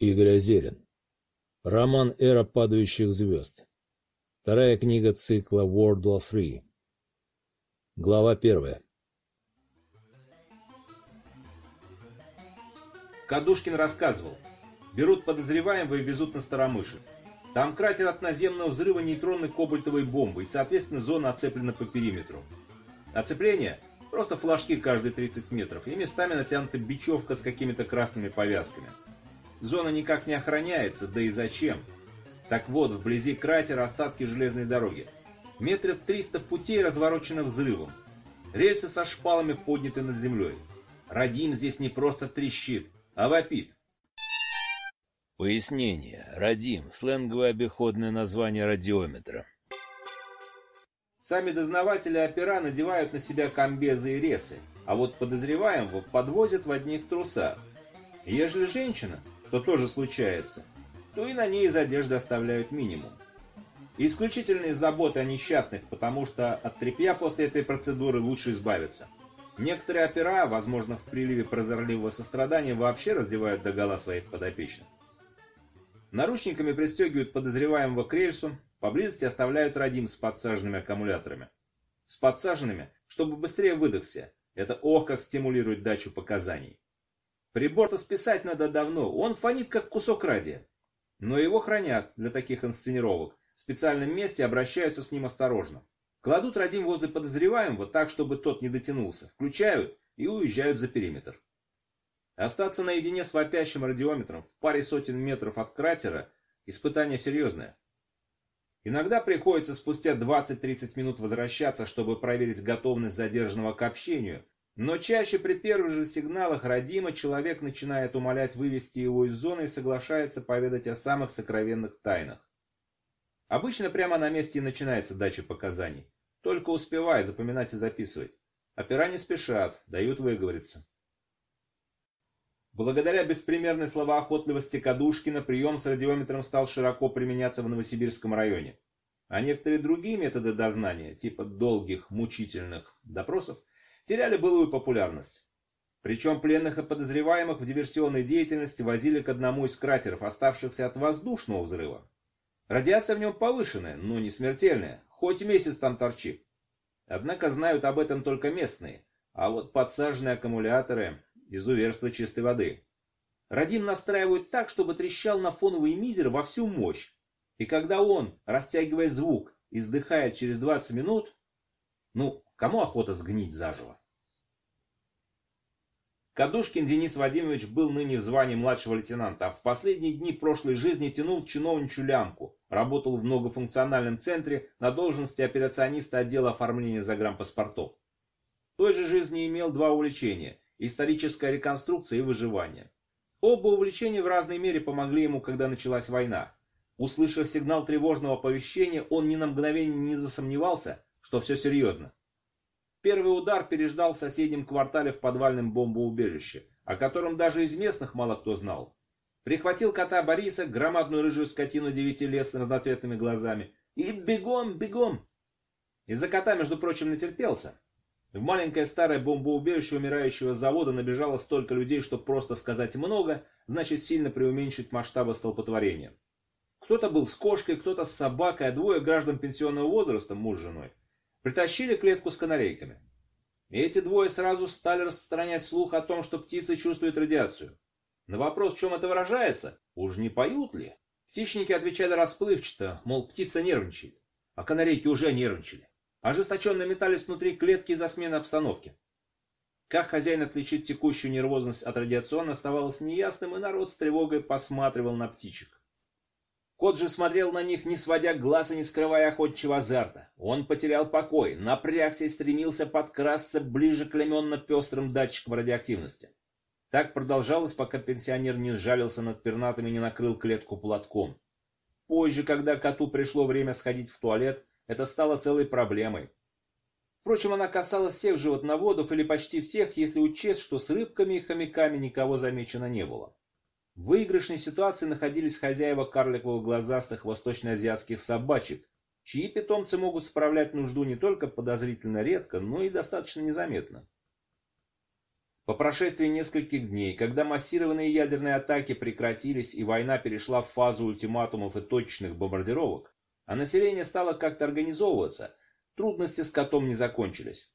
Игорь Озерин. Роман «Эра падающих звезд». Вторая книга цикла World War III. Глава первая. Кадушкин рассказывал. Берут подозреваемого и везут на Старомышль. Там кратер от наземного взрыва нейтронной кобальтовой бомбы и, соответственно, зона оцеплена по периметру. Оцепление – просто флажки каждые 30 метров и местами натянута бечевка с какими-то красными повязками. Зона никак не охраняется, да и зачем? Так вот, вблизи кратера остатки железной дороги. Метров 300 путей разворочено взрывом. Рельсы со шпалами подняты над землей. Радим здесь не просто трещит, а вопит. Пояснение. Радим – сленговое обиходное название радиометра. Сами дознаватели опера надевают на себя комбезы и ресы, а вот подозреваемого подвозят в одних трусах. Ежели женщина, что тоже случается, то и на ней из одежды оставляют минимум. Исключительные заботы о несчастных, потому что от тряпья после этой процедуры лучше избавиться. Некоторые опера, возможно, в приливе прозорливого сострадания, вообще раздевают догола своих подопечных. Наручниками пристегивают подозреваемого к рельсу, поблизости оставляют родим с подсаженными аккумуляторами. С подсаженными, чтобы быстрее выдохся. Это ох, как стимулирует дачу показаний. Прибор-то списать надо давно, он фонит как кусок радия. Но его хранят для таких инсценировок. В специальном месте обращаются с ним осторожно. Кладут родим возле подозреваемого так, чтобы тот не дотянулся. Включают и уезжают за периметр. Остаться наедине с вопящим радиометром в паре сотен метров от кратера – испытание серьезное. Иногда приходится спустя 20-30 минут возвращаться, чтобы проверить готовность задержанного к общению, но чаще при первых же сигналах родима человек начинает умолять вывести его из зоны и соглашается поведать о самых сокровенных тайнах. Обычно прямо на месте и начинается дача показаний. Только успевай запоминать и записывать. Опера не спешат, дают выговориться. Благодаря беспримерной словоохотливости Кадушкина прием с радиометром стал широко применяться в Новосибирском районе. А некоторые другие методы дознания, типа долгих, мучительных допросов, теряли былую популярность. Причем пленных и подозреваемых в диверсионной деятельности возили к одному из кратеров, оставшихся от воздушного взрыва. Радиация в нем повышенная, но не смертельная, хоть месяц там торчи. Однако знают об этом только местные, а вот подсаженные аккумуляторы – изуверство чистой воды. Радим настраивают так, чтобы трещал на фоновый мизер во всю мощь, и когда он, растягивая звук, издыхает через 20 минут, ну, Кому охота сгнить заживо? Кадушкин Денис Вадимович был ныне в звании младшего лейтенанта, а в последние дни прошлой жизни тянул чиновничью лямку, работал в многофункциональном центре на должности операциониста отдела оформления загранпаспортов. В той же жизни имел два увлечения – историческая реконструкция и выживание. Оба увлечения в разной мере помогли ему, когда началась война. Услышав сигнал тревожного оповещения, он ни на мгновение не засомневался, что все серьезно. Первый удар переждал в соседнем квартале в подвальном бомбоубежище, о котором даже из местных мало кто знал. Прихватил кота Бориса, громадную рыжую скотину девяти лет с разноцветными глазами, и бегом, бегом! Из-за кота, между прочим, натерпелся. В маленькое старое бомбоубежище умирающего завода набежало столько людей, что просто сказать много, значит сильно преуменьшить масштабы столпотворения. Кто-то был с кошкой, кто-то с собакой, а двое граждан пенсионного возраста, муж с женой, Притащили клетку с канарейками. Эти двое сразу стали распространять слух о том, что птицы чувствуют радиацию. На вопрос, в чем это выражается, уж не поют ли? Птичники отвечали расплывчато, мол, птица нервничает, а канарейки уже нервничали. Ожесточенно метались внутри клетки из-за смены обстановки. Как хозяин отличить текущую нервозность от радиационной оставалось неясным, и народ с тревогой посматривал на птичек. Кот же смотрел на них, не сводя глаз и не скрывая охотчего азарта. Он потерял покой, напрягся и стремился подкрасться ближе к леменно-пестрым датчикам радиоактивности. Так продолжалось, пока пенсионер не сжалился над пернатами и не накрыл клетку платком. Позже, когда коту пришло время сходить в туалет, это стало целой проблемой. Впрочем, она касалась всех животноводов или почти всех, если учесть, что с рыбками и хомяками никого замечено не было. В выигрышной ситуации находились хозяева карликовых глазастых восточноазиатских собачек, чьи питомцы могут справлять нужду не только подозрительно редко, но и достаточно незаметно. По прошествии нескольких дней, когда массированные ядерные атаки прекратились и война перешла в фазу ультиматумов и точечных бомбардировок, а население стало как-то организовываться, трудности с котом не закончились.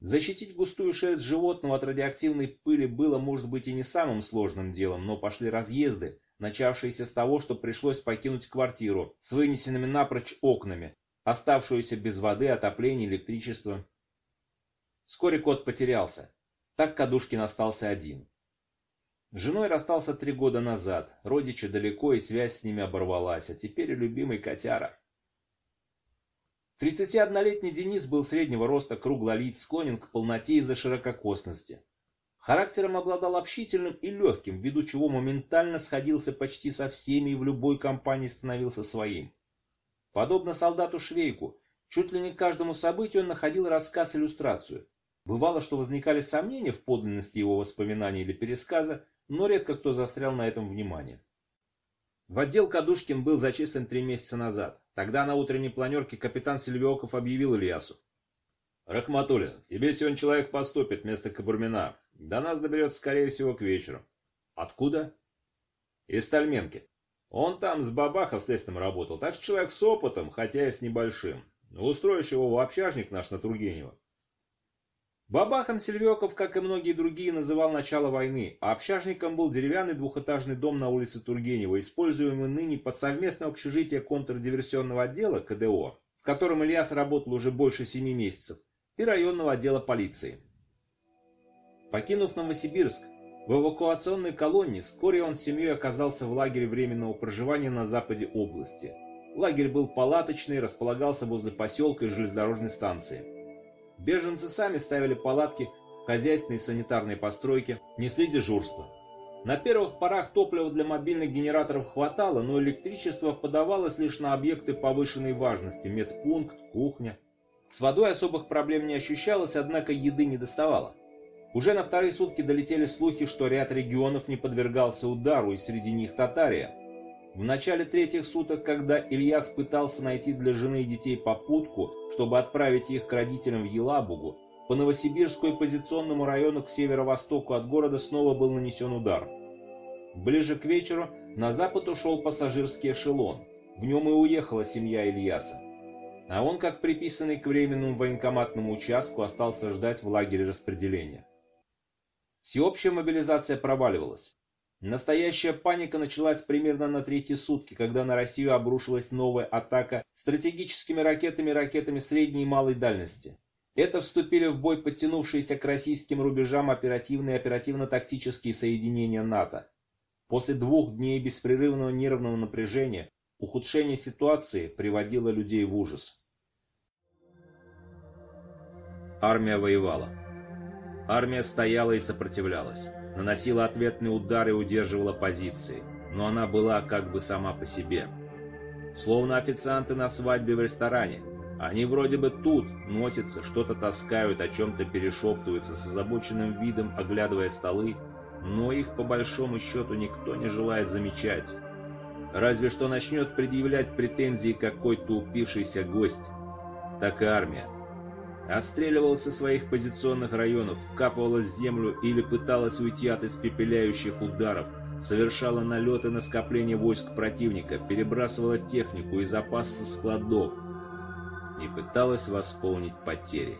Защитить густую шерсть животного от радиоактивной пыли было, может быть, и не самым сложным делом, но пошли разъезды, начавшиеся с того, что пришлось покинуть квартиру с вынесенными напрочь окнами, оставшуюся без воды, отопления, электричества. Вскоре кот потерялся. Так Кадушкин остался один. С женой расстался три года назад, родичи далеко и связь с ними оборвалась, а теперь любимый котяра. 31-летний Денис был среднего роста, круглолиц, склонен к полноте из-за ширококосности. Характером обладал общительным и легким, ввиду чего моментально сходился почти со всеми и в любой компании становился своим. Подобно солдату Швейку, чуть ли не каждому событию он находил рассказ-иллюстрацию. Бывало, что возникали сомнения в подлинности его воспоминаний или пересказа, но редко кто застрял на этом внимание. В отдел Кадушкин был зачислен три месяца назад. Тогда на утренней планерке капитан Сильвиоков объявил Ильясу. «Рахматуллин, тебе сегодня человек поступит вместо Кабурмина. До нас доберется, скорее всего, к вечеру». «Откуда?» «Из Тальменки. Он там с бабаха следственным работал, так что человек с опытом, хотя и с небольшим. Устроишь его в общажник наш на Тургенева. Бабахом Сельвеков, как и многие другие, называл начало войны, а общажником был деревянный двухэтажный дом на улице Тургенева, используемый ныне под совместное общежитие контрдиверсионного отдела КДО, в котором Ильяс работал уже больше семи месяцев, и районного отдела полиции. Покинув Новосибирск, в эвакуационной колонии вскоре он с семьей оказался в лагере временного проживания на западе области. Лагерь был палаточный, располагался возле поселка и железнодорожной станции. Беженцы сами ставили палатки в хозяйственной и санитарной постройке, несли дежурство. На первых порах топлива для мобильных генераторов хватало, но электричество подавалось лишь на объекты повышенной важности – медпункт, кухня. С водой особых проблем не ощущалось, однако еды не доставало. Уже на вторые сутки долетели слухи, что ряд регионов не подвергался удару, и среди них Татария. В начале третьих суток, когда Ильяс пытался найти для жены и детей попутку, чтобы отправить их к родителям в Елабугу, по Новосибирску и позиционному району к северо-востоку от города снова был нанесен удар. Ближе к вечеру на запад ушел пассажирский эшелон. В нем и уехала семья Ильяса. А он, как приписанный к временному военкоматному участку, остался ждать в лагере распределения. Всеобщая мобилизация проваливалась. Настоящая паника началась примерно на третьи сутки, когда на Россию обрушилась новая атака стратегическими ракетами и ракетами средней и малой дальности. Это вступили в бой подтянувшиеся к российским рубежам оперативные и оперативно-тактические соединения НАТО. После двух дней беспрерывного нервного напряжения ухудшение ситуации приводило людей в ужас. Армия воевала. Армия стояла и сопротивлялась наносила ответные удары и удерживала позиции, но она была как бы сама по себе. Словно официанты на свадьбе в ресторане. Они вроде бы тут, носятся, что-то таскают, о чем-то перешептываются с озабоченным видом, оглядывая столы, но их по большому счету никто не желает замечать. Разве что начнет предъявлять претензии какой-то упившийся гость. Так и армия отстреливалась со своих позиционных районов, вкапывалась в землю или пыталась уйти от испепеляющих ударов, совершала налеты на скопление войск противника, перебрасывала технику и запас со складов и пыталась восполнить потери.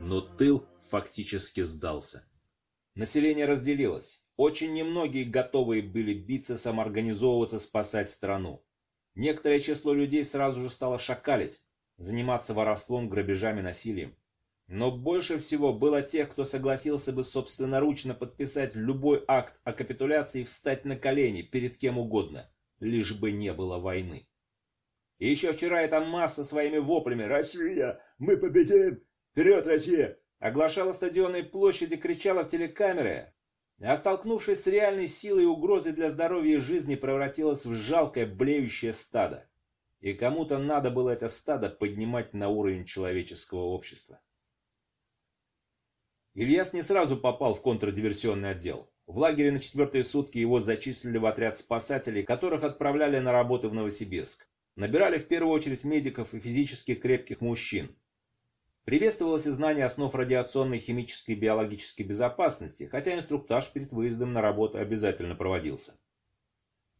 Но тыл фактически сдался. Население разделилось. Очень немногие готовые были биться, самоорганизовываться, спасать страну. Некоторое число людей сразу же стало шакалить, заниматься воровством, грабежами, насилием. Но больше всего было тех, кто согласился бы собственноручно подписать любой акт о капитуляции и встать на колени перед кем угодно, лишь бы не было войны. И еще вчера эта масса своими воплями «Россия! Мы победим! Вперед, Россия!» оглашала стадионные площади, кричала в телекамеры, а столкнувшись с реальной силой и угрозой для здоровья и жизни, превратилась в жалкое блеющее стадо. И кому-то надо было это стадо поднимать на уровень человеческого общества. Ильяс не сразу попал в контрдиверсионный отдел. В лагере на четвертые сутки его зачислили в отряд спасателей, которых отправляли на работу в Новосибирск. Набирали в первую очередь медиков и физически крепких мужчин. Приветствовалось и знание основ радиационной, химической и биологической безопасности, хотя инструктаж перед выездом на работу обязательно проводился.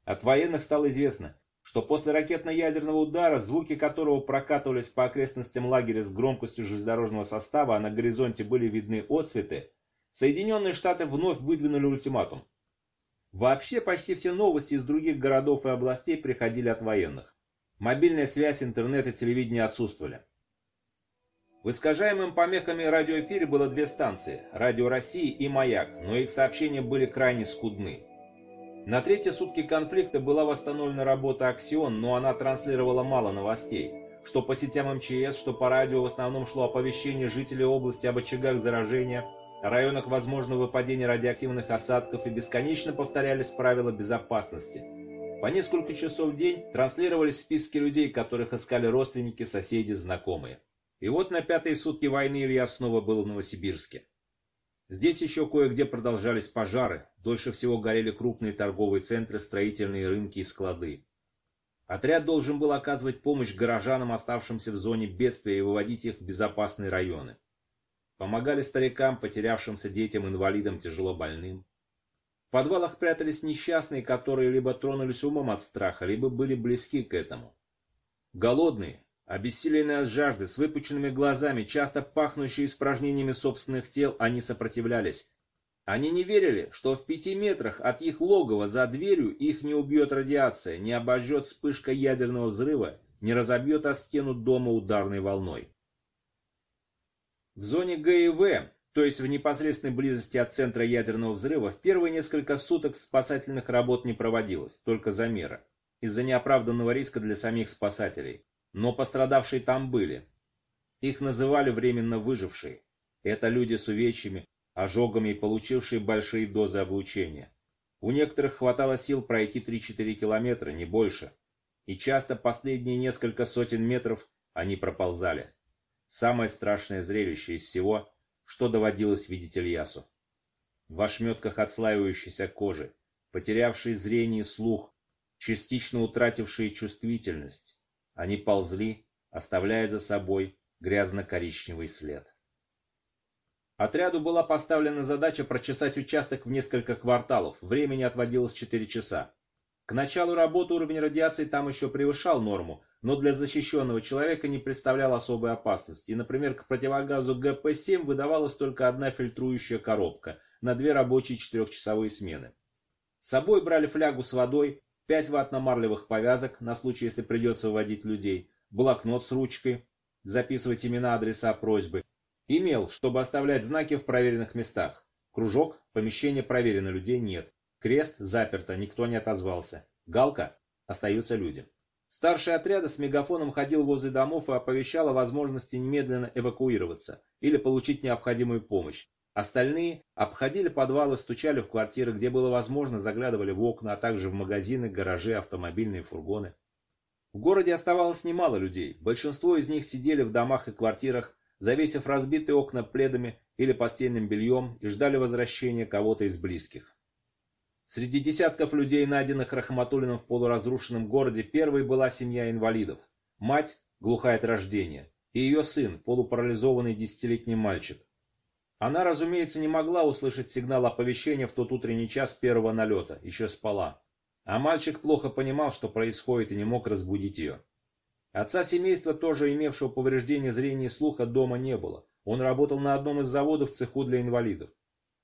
От военных стало известно, что после ракетно-ядерного удара, звуки которого прокатывались по окрестностям лагеря с громкостью железнодорожного состава, а на горизонте были видны отцветы, Соединенные Штаты вновь выдвинули ультиматум. Вообще почти все новости из других городов и областей приходили от военных. Мобильная связь, интернет и телевидение отсутствовали. В искажаемым помехами радиоэфире было две станции – Радио России и Маяк, но их сообщения были крайне скудны. На третьи сутки конфликта была восстановлена работа «Аксион», но она транслировала мало новостей. Что по сетям МЧС, что по радио в основном шло оповещение жителей области об очагах заражения, о районах возможного выпадения радиоактивных осадков и бесконечно повторялись правила безопасности. По несколько часов в день транслировались списки людей, которых искали родственники, соседи, знакомые. И вот на пятые сутки войны Илья снова был в Новосибирске. Здесь еще кое-где продолжались пожары, дольше всего горели крупные торговые центры, строительные рынки и склады. Отряд должен был оказывать помощь горожанам, оставшимся в зоне бедствия, и выводить их в безопасные районы. Помогали старикам, потерявшимся детям, инвалидам, тяжело больным. В подвалах прятались несчастные, которые либо тронулись умом от страха, либо были близки к этому. Голодные, Обессиленные от жажды, с выпученными глазами, часто пахнущие испражнениями собственных тел, они сопротивлялись. Они не верили, что в пяти метрах от их логова за дверью их не убьет радиация, не обожжет вспышка ядерного взрыва, не разобьет о стену дома ударной волной. В зоне Г и В, то есть в непосредственной близости от центра ядерного взрыва, в первые несколько суток спасательных работ не проводилось, только замеры, из-за неоправданного риска для самих спасателей. Но пострадавшие там были. Их называли временно выжившие. Это люди с увечьями, ожогами и получившие большие дозы облучения. У некоторых хватало сил пройти 3-4 километра, не больше. И часто последние несколько сотен метров они проползали. Самое страшное зрелище из всего, что доводилось видеть Ильясу. В ошметках отслаивающейся кожи, потерявшие зрение и слух, частично утратившие чувствительность, они ползли, оставляя за собой грязно-коричневый след. Отряду была поставлена задача прочесать участок в несколько кварталов, времени отводилось 4 часа. К началу работы уровень радиации там еще превышал норму, но для защищенного человека не представлял особой опасности. например, к противогазу ГП-7 выдавалась только одна фильтрующая коробка на две рабочие четырехчасовые смены. С собой брали флягу с водой, пять ватно-марлевых повязок на случай, если придется выводить людей, блокнот с ручкой, записывать имена, адреса, просьбы. Имел, чтобы оставлять знаки в проверенных местах. Кружок, помещение проверено, людей нет. Крест заперто, никто не отозвался. Галка, остаются люди. Старший отряда с мегафоном ходил возле домов и оповещал о возможности немедленно эвакуироваться или получить необходимую помощь. Остальные обходили подвалы, стучали в квартиры, где было возможно, заглядывали в окна, а также в магазины, гаражи, автомобильные фургоны. В городе оставалось немало людей. Большинство из них сидели в домах и квартирах, завесив разбитые окна пледами или постельным бельем и ждали возвращения кого-то из близких. Среди десятков людей, найденных Рахматуллиным в полуразрушенном городе, первой была семья инвалидов. Мать, глухая от рождения, и ее сын, полупарализованный десятилетний мальчик. Она, разумеется, не могла услышать сигнал оповещения в тот утренний час первого налета, еще спала. А мальчик плохо понимал, что происходит, и не мог разбудить ее. Отца семейства, тоже имевшего повреждение зрения и слуха, дома не было. Он работал на одном из заводов в цеху для инвалидов.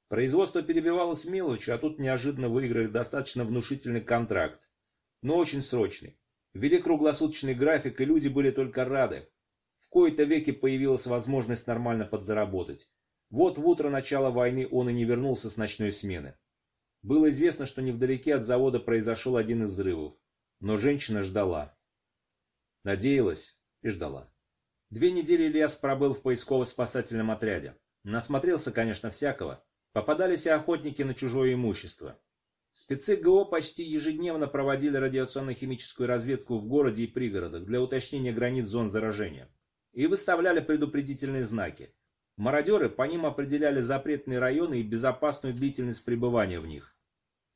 Производство перебивалось мелочью, а тут неожиданно выиграли достаточно внушительный контракт. Но очень срочный. Ввели круглосуточный график, и люди были только рады. В кои-то веки появилась возможность нормально подзаработать. Вот в утро начала войны он и не вернулся с ночной смены. Было известно, что невдалеке от завода произошел один из взрывов. Но женщина ждала. Надеялась и ждала. Две недели Ильяс пробыл в поисково-спасательном отряде. Насмотрелся, конечно, всякого. Попадались и охотники на чужое имущество. Спецы ГО почти ежедневно проводили радиационно-химическую разведку в городе и пригородах для уточнения границ зон заражения. И выставляли предупредительные знаки. Мародеры по ним определяли запретные районы и безопасную длительность пребывания в них.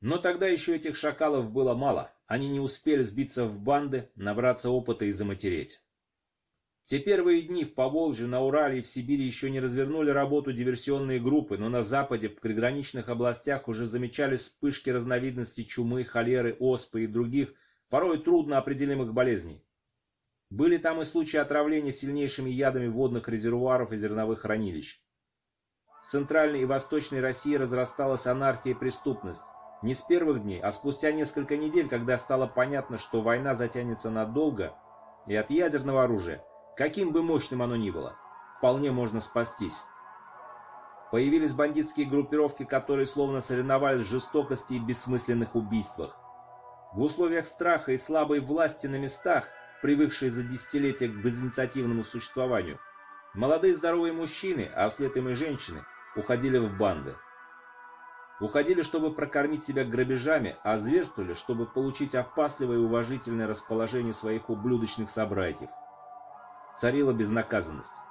Но тогда еще этих шакалов было мало, они не успели сбиться в банды, набраться опыта и заматереть. те первые дни в Поволжье, на Урале и в Сибири еще не развернули работу диверсионные группы, но на Западе, в приграничных областях уже замечались вспышки разновидностей чумы, холеры, оспы и других, порой трудно определимых болезней. Были там и случаи отравления сильнейшими ядами водных резервуаров и зерновых хранилищ. В Центральной и Восточной России разрасталась анархия и преступность. Не с первых дней, а спустя несколько недель, когда стало понятно, что война затянется надолго, и от ядерного оружия – Каким бы мощным оно ни было, вполне можно спастись. Появились бандитские группировки, которые словно соревновались в жестокости и бессмысленных убийствах. В условиях страха и слабой власти на местах, привыкшие за десятилетия к безинициативному существованию, молодые здоровые мужчины, а вслед им и женщины, уходили в банды. Уходили, чтобы прокормить себя грабежами, а зверствовали, чтобы получить опасливое и уважительное расположение своих ублюдочных собратьев царила безнаказанность.